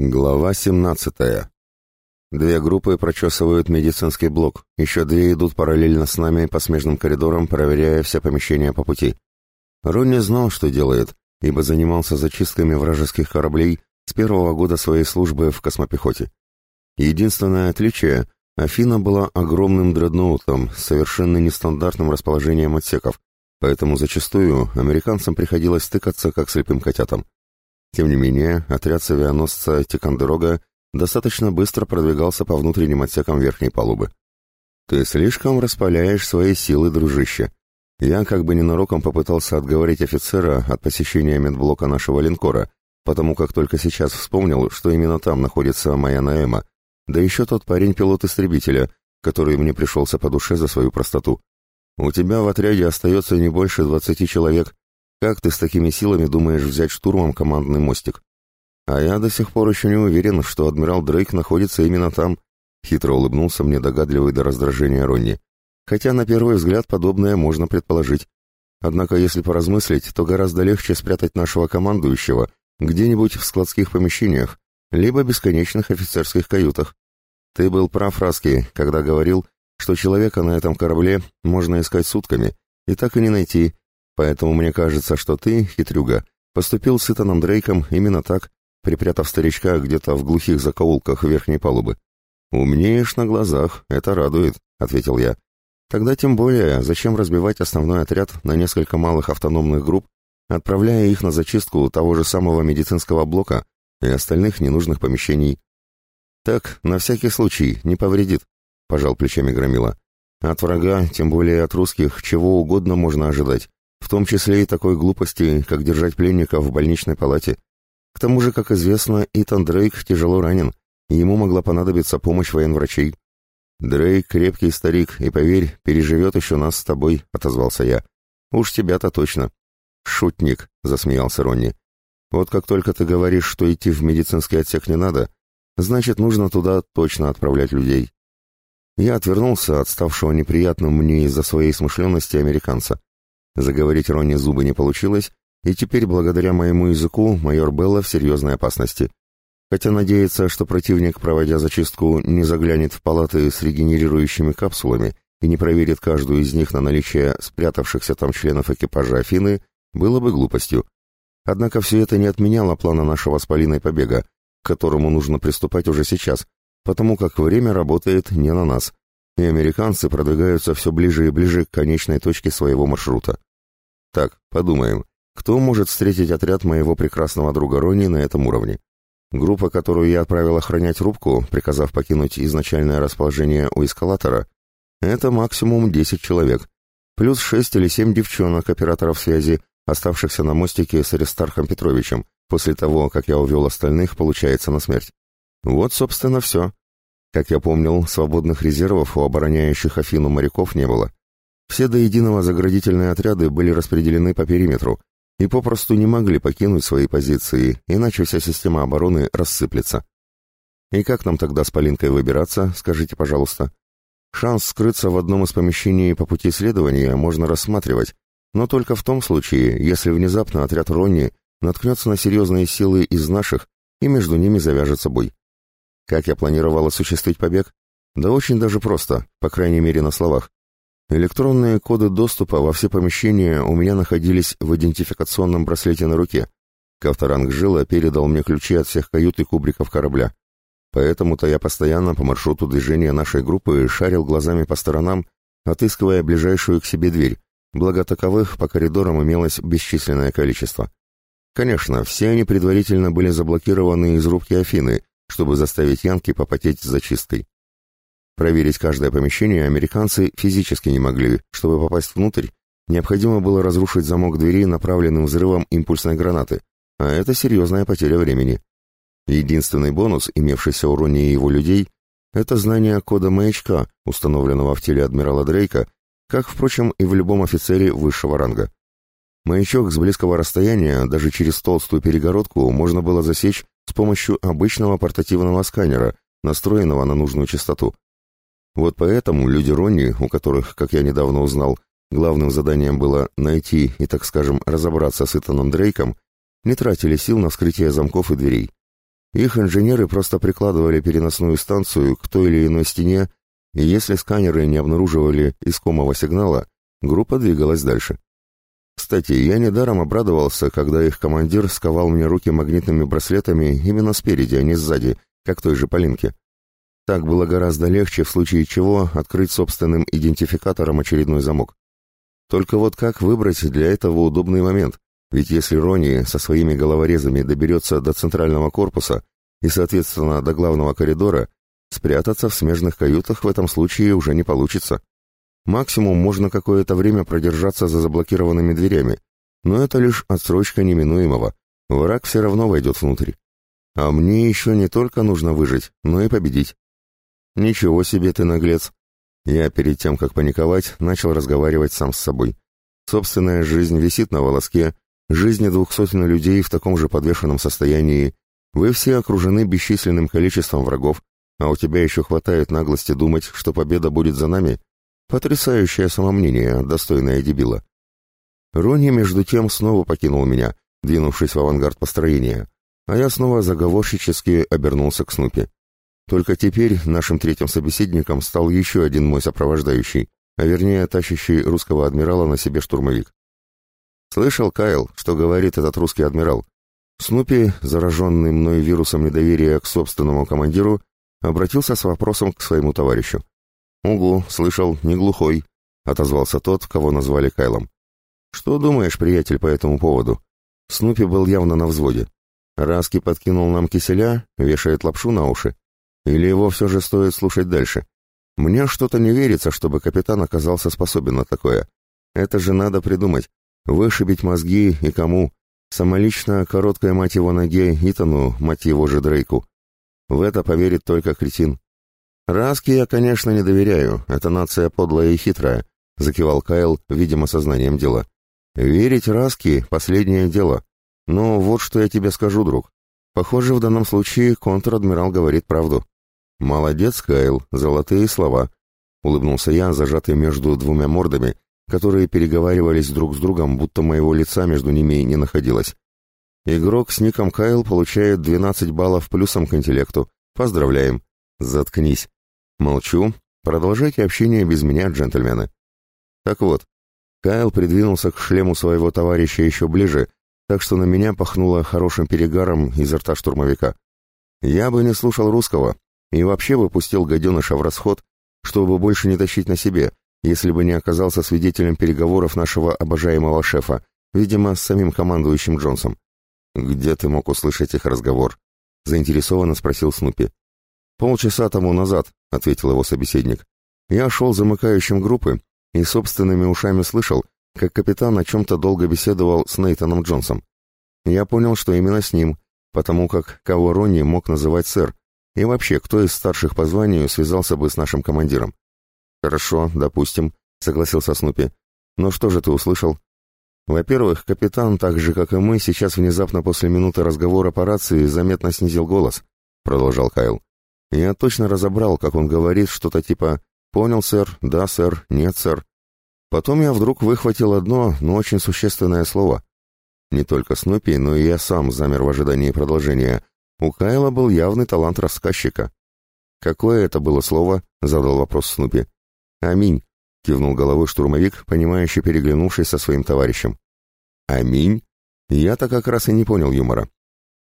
Глава 17. Две группы прочесывают медицинский блок, еще две идут параллельно с нами по смежным коридорам, проверяя все помещения по пути. Ронни знал, что делает, ибо занимался зачистками вражеских кораблей с первого года своей службы в космопехоте. Единственное отличие — Афина была огромным дредноутом с совершенно нестандартным расположением отсеков, поэтому зачастую американцам приходилось стыкаться как слепым котятам. Тем не менее, отряд с авианосца Тикандерога достаточно быстро продвигался по внутренним отсекам верхней палубы. «Ты слишком распаляешь свои силы, дружище. Я как бы ненароком попытался отговорить офицера от посещения медблока нашего линкора, потому как только сейчас вспомнил, что именно там находится моя Наэма, да еще тот парень-пилот истребителя, который мне пришелся по душе за свою простоту. У тебя в отряде остается не больше двадцати человек, как ты с такими силами думаешь взять штурмом командный мостик? А я до сих пор еще не уверен, что адмирал Дрейк находится именно там. Хитро улыбнулся мне догадливый до раздражения Ронни. Хотя на первый взгляд подобное можно предположить. Однако, если поразмыслить, то гораздо легче спрятать нашего командующего где-нибудь в складских помещениях, либо бесконечных офицерских каютах. Ты был прав, Раски, когда говорил, что человека на этом корабле можно искать сутками, и так и не найти, Поэтому мне кажется, что ты, хитрюга, поступил с Итаном Дрейком именно так, припрятав старичка где-то в глухих закоулках верхней палубы. «Умнеешь на глазах, это радует», — ответил я. «Тогда тем более, зачем разбивать основной отряд на несколько малых автономных групп, отправляя их на зачистку того же самого медицинского блока и остальных ненужных помещений?» «Так, на всякий случай, не повредит», — пожал плечами Громила. «От врага, тем более от русских, чего угодно можно ожидать, в том числе и такой глупости, как держать пленника в больничной палате. К тому же, как известно, Итан Дрейк тяжело ранен, и ему могла понадобиться помощь военврачей. «Дрейк — крепкий старик, и, поверь, переживет еще нас с тобой», — отозвался я. «Уж тебя-то точно». «Шутник», — засмеялся Ронни. «Вот как только ты говоришь, что идти в медицинский отсек не надо, значит, нужно туда точно отправлять людей». Я отвернулся от ставшего неприятным мне из-за своей смышленности американца. Заговорить Ронни зубы не получилось, и теперь, благодаря моему языку, майор Белла в серьезной опасности. Хотя надеется, что противник, проводя зачистку, не заглянет в палаты с регенерирующими капсулами и не проверит каждую из них на наличие спрятавшихся там членов экипажа Афины, было бы глупостью. Однако все это не отменяло плана нашего с Полиной побега, к которому нужно приступать уже сейчас, потому как время работает не на нас, и американцы продвигаются все ближе и ближе к конечной точке своего маршрута. Так, подумаем, кто может встретить отряд моего прекрасного друга Ронни на этом уровне? Группа, которую я отправил охранять рубку, приказав покинуть изначальное расположение у эскалатора, это максимум 10 человек, плюс 6 или 7 девчонок операторов связи, оставшихся на мостике с Аристархом Петровичем, после того, как я увел остальных, получается, на смерть. Вот, собственно, все. Как я помнил, свободных резервов у обороняющих Афину моряков не было. Все до единого заградительные отряды были распределены по периметру и попросту не могли покинуть свои позиции, иначе вся система обороны рассыплется. И как нам тогда с Полинкой выбираться, скажите, пожалуйста? Шанс скрыться в одном из помещений по пути следования можно рассматривать, но только в том случае, если внезапно отряд Ронни наткнется на серьезные силы из наших, и между ними завяжется бой. Как я планировал осуществить побег? Да очень даже просто, по крайней мере на словах. Электронные коды доступа во все помещения у меня находились в идентификационном браслете на руке. Кавторанг Жила передал мне ключи от всех кают и кубриков корабля. Поэтому-то я постоянно по маршруту движения нашей группы шарил глазами по сторонам, отыскивая ближайшую к себе дверь, благо таковых по коридорам имелось бесчисленное количество. Конечно, все они предварительно были заблокированы из рубки Афины, чтобы заставить Янки попотеть с зачисткой. Проверить каждое помещение американцы физически не могли. Чтобы попасть внутрь, необходимо было разрушить замок двери направленным взрывом импульсной гранаты, а это серьезная потеря времени. Единственный бонус, имевшийся у Ронни и его людей, это знание кода маячка, установленного в теле адмирала Дрейка, как, впрочем, и в любом офицере высшего ранга. Маячок с близкого расстояния, даже через толстую перегородку, можно было засечь с помощью обычного портативного сканера, настроенного на нужную частоту. Вот поэтому люди Ронни, у которых, как я недавно узнал, главным заданием было найти и, так скажем, разобраться с Итаном Дрейком, не тратили сил на вскрытие замков и дверей. Их инженеры просто прикладывали переносную станцию к той или иной стене, и если сканеры не обнаруживали искомого сигнала, группа двигалась дальше. Кстати, я недаром обрадовался, когда их командир сковал мне руки магнитными браслетами именно спереди, а не сзади, как той же Полинке. Так было гораздо легче, в случае чего, открыть собственным идентификатором очередной замок. Только вот как выбрать для этого удобный момент? Ведь если Рони со своими головорезами доберется до центрального корпуса и, соответственно, до главного коридора, спрятаться в смежных каютах в этом случае уже не получится. Максимум можно какое-то время продержаться за заблокированными дверями, но это лишь отсрочка неминуемого. Враг все равно войдет внутрь. А мне еще не только нужно выжить, но и победить. Ничего себе ты наглец. Я перед тем, как паниковать, начал разговаривать сам с собой. Собственная жизнь висит на волоске, жизни двух сотен людей в таком же подвешенном состоянии. Вы все окружены бесчисленным количеством врагов, а у тебя еще хватает наглости думать, что победа будет за нами? Потрясающее самомнение, достойное дебила. Ронни, между тем, снова покинул меня, двинувшись в авангард построения, а я снова заговорщически обернулся к Снупи. Только теперь нашим третьим собеседником стал еще один мой сопровождающий, а вернее тащащий русского адмирала на себе штурмовик. Слышал, Кайл, что говорит этот русский адмирал? Снупи, зараженный мной вирусом недоверия к собственному командиру, обратился с вопросом к своему товарищу. «Угу, слышал, не глухой», — отозвался тот, кого назвали Кайлом. «Что думаешь, приятель, по этому поводу?» Снупи был явно на взводе. Раски подкинул нам киселя, вешает лапшу на уши. Или его все же стоит слушать дальше? Мне что-то не верится, чтобы капитан оказался способен на такое. Это же надо придумать. Вышибить мозги и кому? Самолично короткая мать его ноге Итану, мать его же Дрейку. В это поверит только кретин. «Раски я, конечно, не доверяю, это нация подлая и хитрая», — закивал Кайл, видимо, сознанием дела. «Верить Раски — последнее дело. Но вот что я тебе скажу, друг. Похоже, в данном случае контр-адмирал говорит правду». «Молодец, Кайл, золотые слова», — улыбнулся я, зажатый между двумя мордами, которые переговаривались друг с другом, будто моего лица между ними не находилось. Игрок с ником Кайл получает 12 баллов плюсом к интеллекту. Поздравляем. Заткнись. Молчу. Продолжайте общение без меня, джентльмены. Так вот, Кайл придвинулся к шлему своего товарища еще ближе, так что на меня пахнуло хорошим перегаром изо рта штурмовика. Я бы не слушал русского и вообще бы пустил гаденыша в расход, чтобы больше не тащить на себе, если бы не оказался свидетелем переговоров нашего обожаемого шефа, видимо, с самим командующим Джонсом. «Где ты мог услышать их разговор?» — заинтересованно спросил Снупи. «Полчаса тому назад», — ответил его собеседник. «Я шел замыкающим группы и собственными ушами слышал, как капитан о чем-то долго беседовал с Нейтаном Джонсом. Я понял, что именно с ним, потому как кого Ронни мог называть сэр, и вообще, кто из старших по званию связался бы с нашим командиром. «Хорошо, допустим», — согласился Снупи. «Но что же ты услышал?» Во-первых, капитан, так же, как и мы, сейчас внезапно после минуты разговора по рации заметно снизил голос, продолжал Кайл. Я точно разобрал, как он говорит что-то типа «Понял, сэр», «Да, сэр», «Нет, сэр». Потом я вдруг выхватил одно, но очень существенное слово. Не только Снупи, но и я сам замер в ожидании продолжения. У Кайла был явный талант рассказчика. «Какое это было слово?» — задал вопрос Снупи. «Аминь», — кивнул головой штурмовик, понимающе переглянувшись со своим товарищем. «Аминь?» Я-то как раз и не понял юмора.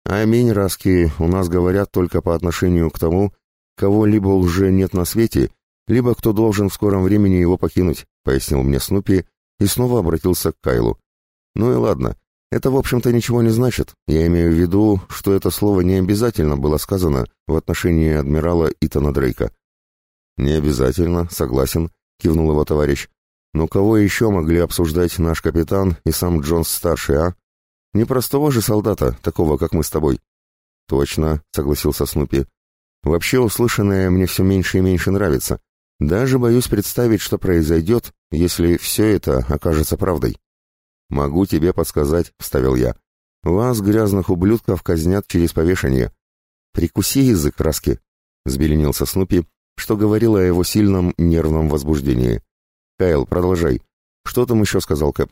«Аминь, Раски, у нас говорят только по отношению к тому, кого либо уже нет на свете, либо кто должен в скором времени его покинуть», — пояснил мне Снупи и снова обратился к Кайлу. «Ну и ладно, это, в общем-то, ничего не значит. Я имею в виду, что это слово не обязательно было сказано в отношении адмирала Итана Дрейка. «Не обязательно, согласен», — кивнул его товарищ. «Но кого еще могли обсуждать наш капитан и сам Джонс-старший, а? Не простого же солдата, такого, как мы с тобой». «Точно», — согласился Снупи. «Вообще услышанное мне все меньше и меньше нравится. Даже боюсь представить, что произойдет, если все это окажется правдой». «Могу тебе подсказать», — вставил я. «Вас, грязных ублюдков, казнят через повешение». «Прикуси язык, Раски», — взбеленился Снупи что говорило о его сильном нервном возбуждении. «Кайл, продолжай. Что там еще сказал Кэп?»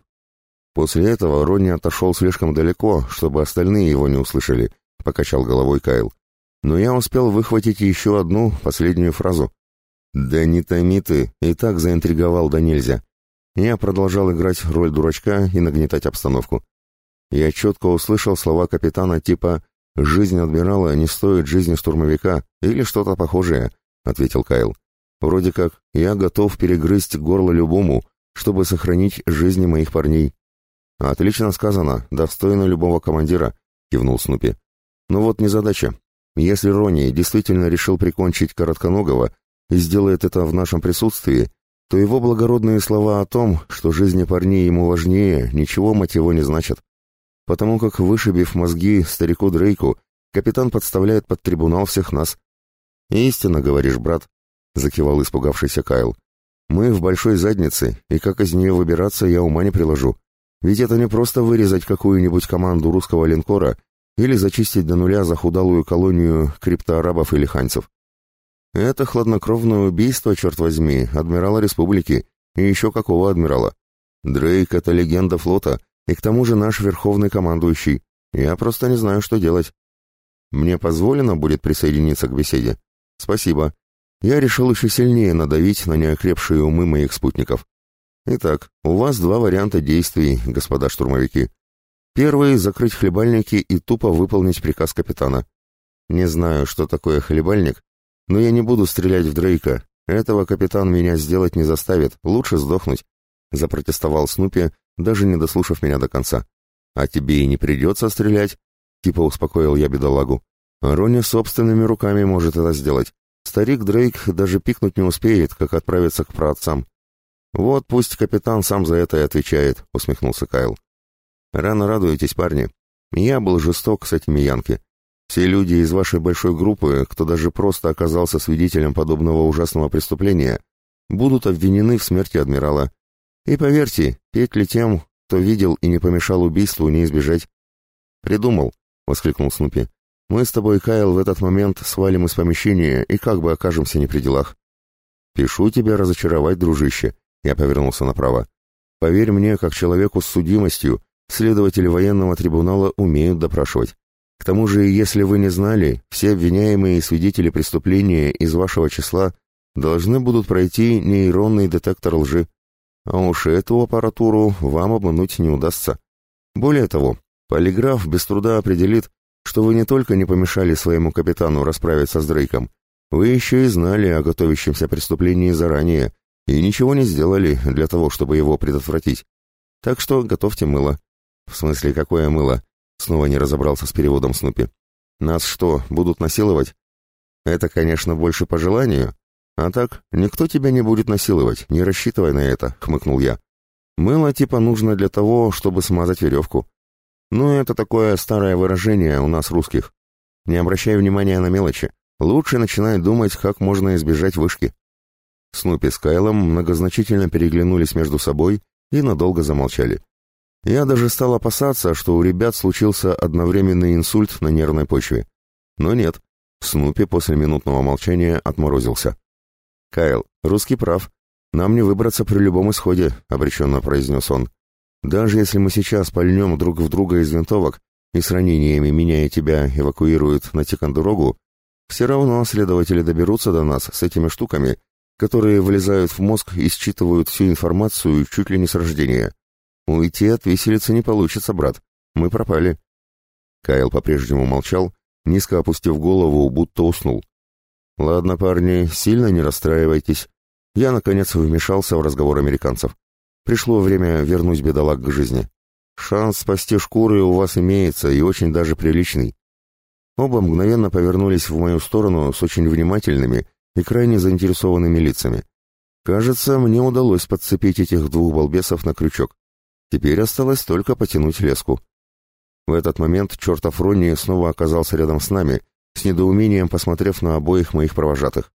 После этого Ронни отошел слишком далеко, чтобы остальные его не услышали, — покачал головой Кайл. но я успел выхватить еще одну, последнюю фразу. «Да не томи ты, и так заинтриговал да нельзя». Я продолжал играть роль дурачка и нагнетать обстановку. Я четко услышал слова капитана типа «Жизнь адмирала не стоит жизни штурмовика» или что-то похожее, — ответил Кайл. «Вроде как, я готов перегрызть горло любому, чтобы сохранить жизни моих парней». «Отлично сказано, достойно любого командира», — кивнул Снупи. «Но вот незадача. Если Ронни действительно решил прикончить Коротконогого и сделает это в нашем присутствии, то его благородные слова о том, что жизни парней ему важнее, ничего его не значат. Потому как, вышибив мозги старику Дрейку, капитан подставляет под трибунал всех нас. «Истинно, говоришь, брат», — закивал испугавшийся Кайл. «Мы в большой заднице, и как из нее выбираться, я ума не приложу. Ведь это не просто вырезать какую-нибудь команду русского линкора или зачистить до нуля захудалую колонию криптоарабов или ханьцев. Это хладнокровное убийство, черт возьми, адмирала республики, и еще какого адмирала. Дрейк — это легенда флота, и к тому же наш верховный командующий. Я просто не знаю, что делать. Мне позволено будет присоединиться к беседе? Спасибо. Я решил еще сильнее надавить на неокрепшие умы моих спутников. Итак, у вас два варианта действий, господа штурмовики. Первый — закрыть хлебальники и тупо выполнить приказ капитана. Не знаю, что такое хлебальник, но я не буду стрелять в Дрейка. Этого капитан меня сделать не заставит, лучше сдохнуть. Запротестовал Снупи, даже не дослушав меня до конца. А тебе и не придется стрелять, типа успокоил я бедолагу. Рони собственными руками может это сделать. Старик Дрейк даже пикнуть не успеет, как отправиться к праотцам. Вот пусть капитан сам за это и отвечает, усмехнулся Кайл. Рано радуетесь, парни. Я был жесток с этими янки. Все люди из вашей большой группы, кто даже просто оказался свидетелем подобного ужасного преступления, будут обвинены в смерти адмирала. И поверьте, петли тем, кто видел и не помешал убийству, не избежать. «Придумал», — воскликнул Снупи. «Мы с тобой, Кайл, в этот момент свалим из помещения и как бы окажемся не при делах». «Пишу тебя разочаровать, дружище», — я повернулся направо. «Поверь мне, как человеку с судимостью, Следователи военного трибунала умеют допрашивать. К тому же, если вы не знали, все обвиняемые и свидетели преступления из вашего числа должны будут пройти нейронный детектор лжи. А уж эту аппаратуру вам обмануть не удастся. Более того, полиграф без труда определит, что вы не только не помешали своему капитану расправиться с Дрейком, вы еще и знали о готовящемся преступлении заранее и ничего не сделали для того, чтобы его предотвратить. Так что готовьте мыло. «В смысле, какое мыло?» Снова не разобрался с переводом Снупи. «Нас что, будут насиловать?» «Это, конечно, больше по желанию. А так, никто тебя не будет насиловать, не рассчитывай на это», — хмыкнул я. «Мыло типа нужно для того, чтобы смазать веревку. Ну, это такое старое выражение у нас русских. Не обращай внимания на мелочи. Лучше начинай думать, как можно избежать вышки». Снупи с Кайлом многозначительно переглянулись между собой и надолго замолчали. Я даже стал опасаться, что у ребят случился одновременный инсульт на нервной почве. Но нет, Снупи после минутного молчания отморозился. «Кайл, русский прав. Нам не выбраться при любом исходе», — обреченно произнес он. «Даже если мы сейчас пальнем друг в друга из винтовок и с ранениями меня и тебя эвакуируют на Тикандурогу, все равно следователи доберутся до нас с этими штуками, которые влезают в мозг и считывают всю информацию чуть ли не с рождения. Уйти от виселицы не получится, брат. Мы пропали. Кайл по-прежнему молчал, низко опустив голову, будто уснул. Ладно, парни, сильно не расстраивайтесь. Я, наконец, вмешался в разговор американцев. Пришло время вернуть бедолаг к жизни. Шанс спасти шкуры у вас имеется, и очень даже приличный. Оба мгновенно повернулись в мою сторону с очень внимательными и крайне заинтересованными лицами. Кажется, мне удалось подцепить этих двух балбесов на крючок. Теперь осталось только потянуть леску. В этот момент чертов Ронни снова оказался рядом с нами, с недоумением посмотрев на обоих моих провожатых.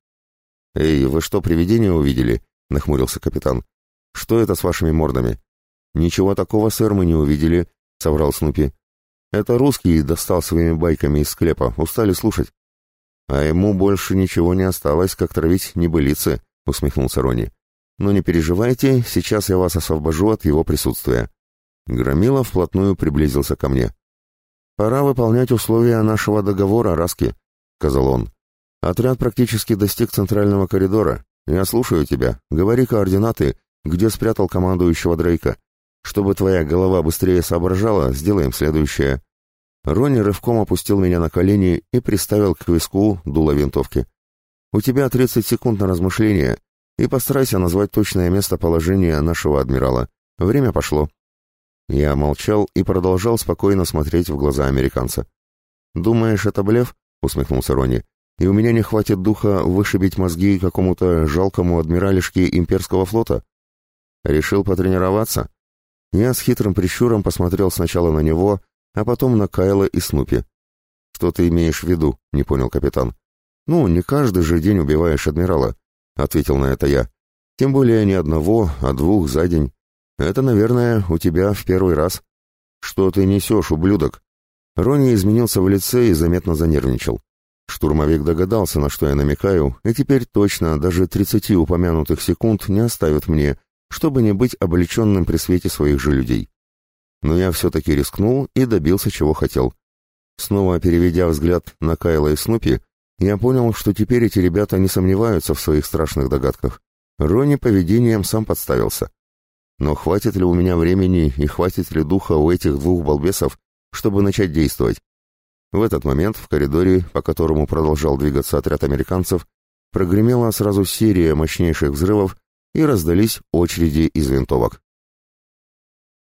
«Эй, вы что, привидение увидели?» — нахмурился капитан. «Что это с вашими мордами?» «Ничего такого, сэр, мы не увидели», — соврал Снупи. «Это русский достал своими байками из склепа, устали слушать». «А ему больше ничего не осталось, как травить небылицы», — усмехнулся Ронни. Но не переживайте, сейчас я вас освобожу от его присутствия. Громила вплотную приблизился ко мне. Пора выполнять условия нашего договора, Раски. — сказал он. «Отряд практически достиг центрального коридора. Я слушаю тебя. Говори координаты, где спрятал командующего Дрейка. Чтобы твоя голова быстрее соображала, сделаем следующее». Ронни рывком опустил меня на колени и приставил к виску дуло винтовки. «У тебя 30 секунд на размышление, и постарайся назвать точное местоположение нашего адмирала. Время пошло». Я молчал и продолжал спокойно смотреть в глаза американца. «Думаешь, это блеф?» — усмехнулся Ронни. «И у меня не хватит духа вышибить мозги какому-то жалкому адмиралишке имперского флота?» «Решил потренироваться?» Я с хитрым прищуром посмотрел сначала на него, а потом на Кайла и Снупи. «Что ты имеешь в виду?» — не понял капитан. «Ну, не каждый же день убиваешь адмирала», — ответил на это я. «Тем более не одного, а двух за день. Это, наверное, у тебя в первый раз». «Что ты несешь, ублюдок?» Ронни изменился в лице и заметно занервничал. Штурмовик догадался, на что я намекаю, и теперь точно даже тридцати упомянутых секунд не оставит мне, чтобы не быть облеченным при свете своих же людей. Но я все-таки рискнул и добился, чего хотел. Снова переведя взгляд на Кайла и Снупи, я понял, что теперь эти ребята не сомневаются в своих страшных догадках. Ронни поведением сам подставился. Но хватит ли у меня времени и хватит ли духа у этих двух балбесов, чтобы начать действовать? В этот момент в коридоре, по которому продолжал двигаться отряд американцев, прогремела сразу серия мощнейших взрывов и раздались очереди из винтовок.